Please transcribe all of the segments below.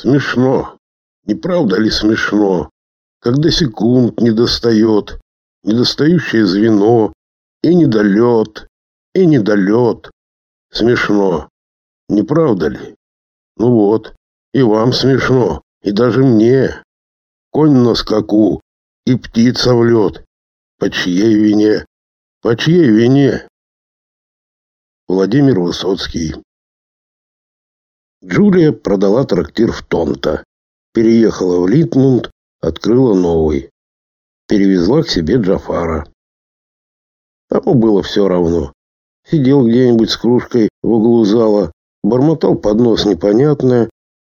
Смешно. Не правда ли смешно? Когда секунд не достает, недостающее звено, и недолет, и недолет. Смешно. Не правда ли? Ну вот, и вам смешно, и даже мне. Конь на скаку, и птица в лед. По чьей вине? По чьей вине? Владимир Высоцкий Джулия продала трактир в Тонто, переехала в Литмунд, открыла новый. Перевезла к себе Джафара. Тому было все равно. Сидел где-нибудь с кружкой в углу зала, бормотал под нос непонятное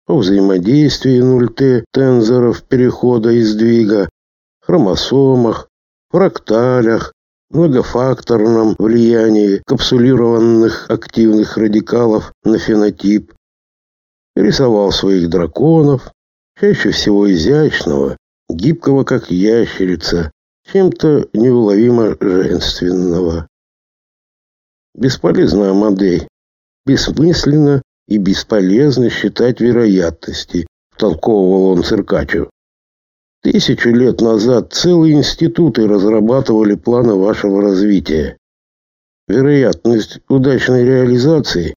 о взаимодействии 0Т тензоров перехода и сдвига, хромосомах, фракталях, многофакторном влиянии капсулированных активных радикалов на фенотип, рисовал своих драконов, чаще всего изящного, гибкого как ящерица, чем-то неуловимо женственного. Бесполезно, Амадей, бессмысленно и бесполезно считать вероятности, толковывал он циркачу. Тысячу лет назад целые институты разрабатывали планы вашего развития. Вероятность удачной реализации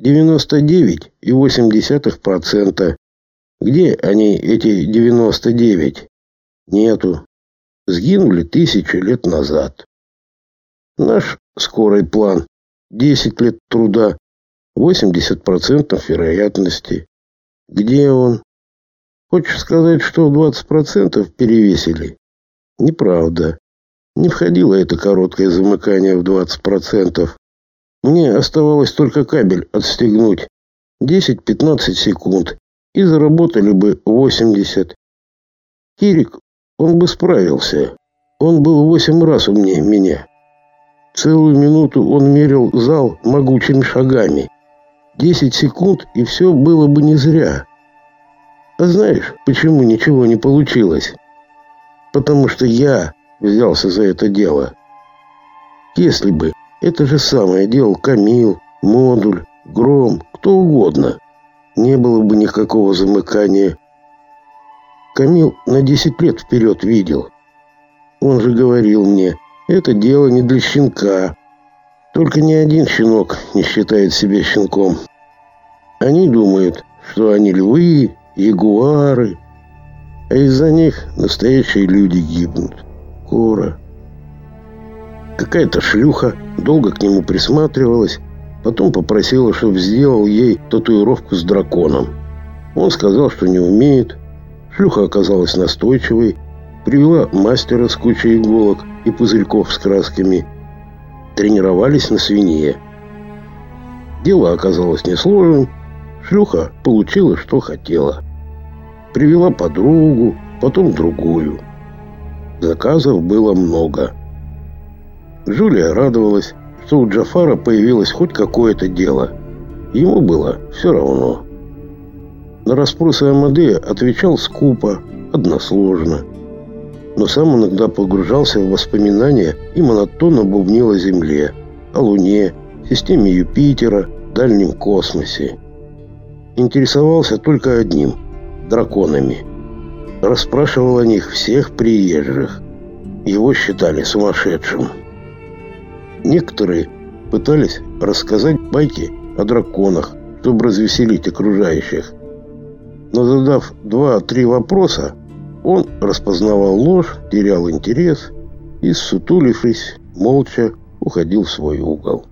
99,8%. Где они, эти 99? Нету. Сгинули тысячи лет назад. Наш скорый план 10 лет труда, 80% вероятности. Где он? Хочешь сказать, что 20% перевесили? Неправда. Не входило это короткое замыкание в 20%. Мне оставалось только кабель отстегнуть. 10-15 секунд. И заработали бы 80. Кирик, он бы справился. Он был восемь раз умнее меня. Целую минуту он мерил зал могучими шагами. 10 секунд, и все было бы не зря. А знаешь, почему ничего не получилось? Потому что я взялся за это дело. Если бы это же самое делал Камил, Модуль, Гром, кто угодно. Не было бы никакого замыкания. Камил на 10 лет вперед видел. Он же говорил мне, это дело не для щенка. Только ни один щенок не считает себя щенком. Они думают, что они львы, ягуары, а из-за них настоящие люди гибнут. Кора. Какая-то шлюха долго к нему присматривалась, потом попросила, чтобы сделал ей татуировку с драконом. Он сказал, что не умеет. Шлюха оказалась настойчивой, привела мастера с кучей иголок и пузырьков с красками. Тренировались на свинье. Дело оказалось несложным. Шлюха получила, что хотела. Привела подругу, потом другую. Заказов было много. Джулия радовалась, что у Джафара появилось хоть какое-то дело. Ему было все равно. На расспросы Амадея отвечал скупо, односложно. Но сам иногда погружался в воспоминания и монотонно бубнил о Земле, о Луне, системе Юпитера, дальнем космосе. Интересовался только одним – драконами. Расспрашивал о них всех приезжих. Его считали сумасшедшим. Некоторые пытались рассказать байки о драконах, чтобы развеселить окружающих. Но задав два-три вопроса, он распознавал ложь, терял интерес и, сутулившись, молча уходил в свой угол.